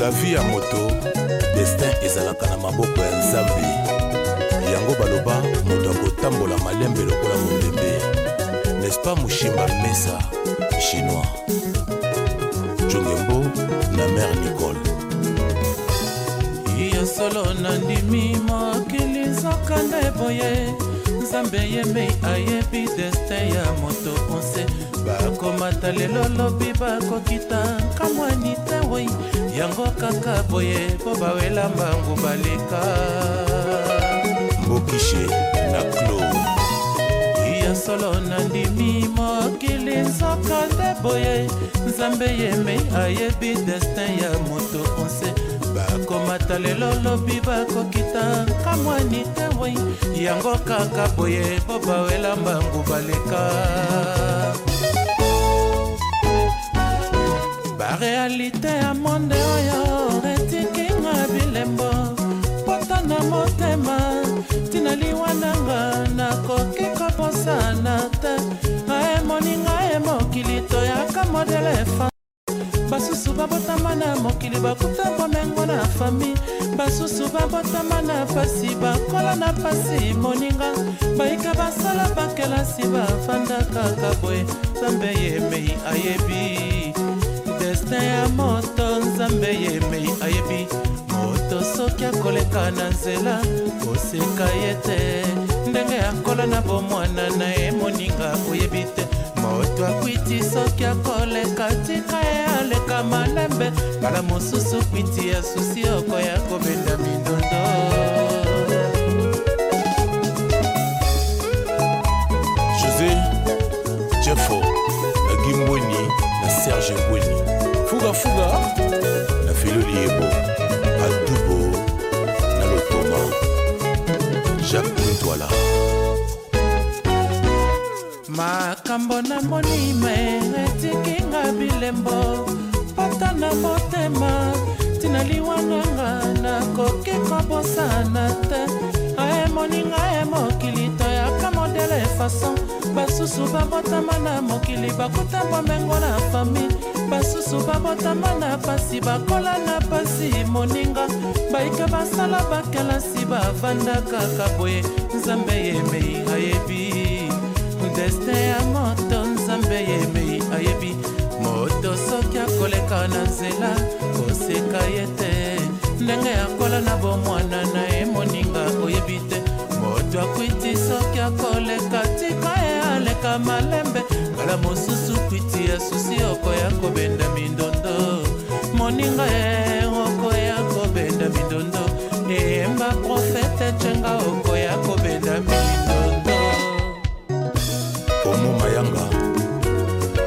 la vie ya moto destin ezalaka na maboko ya nzambe yango baloba moto akotambola malembe lokola mondembe n'est-ce pas moshimba mesa chinois jongembo na mare nicole ya solo nandimi mokili nzokanda eboye nzambe yemei ayebi destin ya moto onse bakomata lelo lobi bakokita kamwani te wei yango kaka boye mpo bawela mbangu baleka mbokishe na klo ya solo nandimi mokili nzoka nde boye nzambe yemei ayebi destin ya moto onse bakomata lelo lobi bakokita kamwani te wei yango kaka boye po bawela mbangu baleka barealite ya monde oyo mokili bakuta bonango na fami basusu babotama na pasi bakola na pasi moninga bayika basala bakelasi bafandakaka boye nzambe yemei ayebi destin ya moto nzambe yemei ayebi moto soki akoleka na nzela koseka ye te akola na bomwana na ye moninga oyebi te moto akwiti soki akoleka tika ye aleka malembe kala mosusu kwiti ya susi okoya kobenda mindondo jeffo na gimbweni na serge mbweni fugafuga fuga. makambo namoni me etikinga bilembo pata na motema tina liwananga nakoki kobosana te aemoninga emokili toyaka modele fason basusu babotama na mokili bakuta bomengo na fami basusu babotama na pasi bakola na pasi moninga bayika basala bakelasi bavanda kaka boye nzambe yemei ayebi destin ya moto nzambe yemei ayebi moto soki akoleka na nzela koseka ye te ndenge akola na bomwana na ye moninga oyebi te moto akwiti soki akoleka tika ye aleka malembe mbala mosusu kwiti ya susi okoya kobenda mindondo moninga ye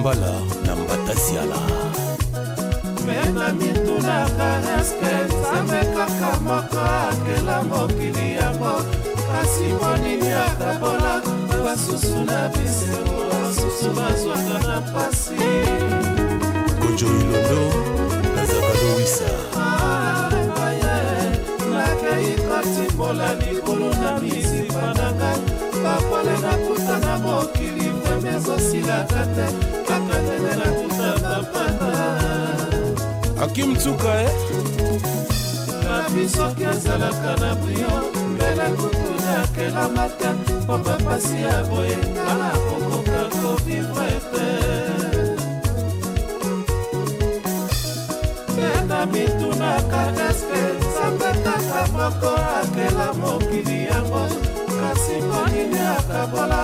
mbala na mbatasiala mena mitunaka eske nzambe kaka moko akela mokili yango kasi monini akabola basusu na bisengo basusu bazwaka na mpasi kojo ilondo na zabalowisa ah, nakei kotimbola likolo na misipa na ngai bapole nakuta na mokili vreme ezosilaka te akim tsuka e eh? nabi soki azalaka na brio mbela kutu nakelamaka mpo bapasi ya boye tala kokoka kovivre te mpe na mitunaka eske zambetaka moko akela mokili yango kasi monini akabola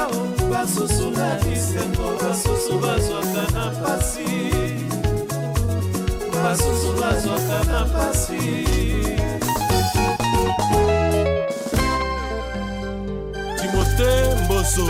basusu na bisengo basusu bazwaka na mpasi basusu bazwaka na mpasi timote mboso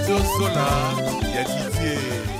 radio sola ya ditie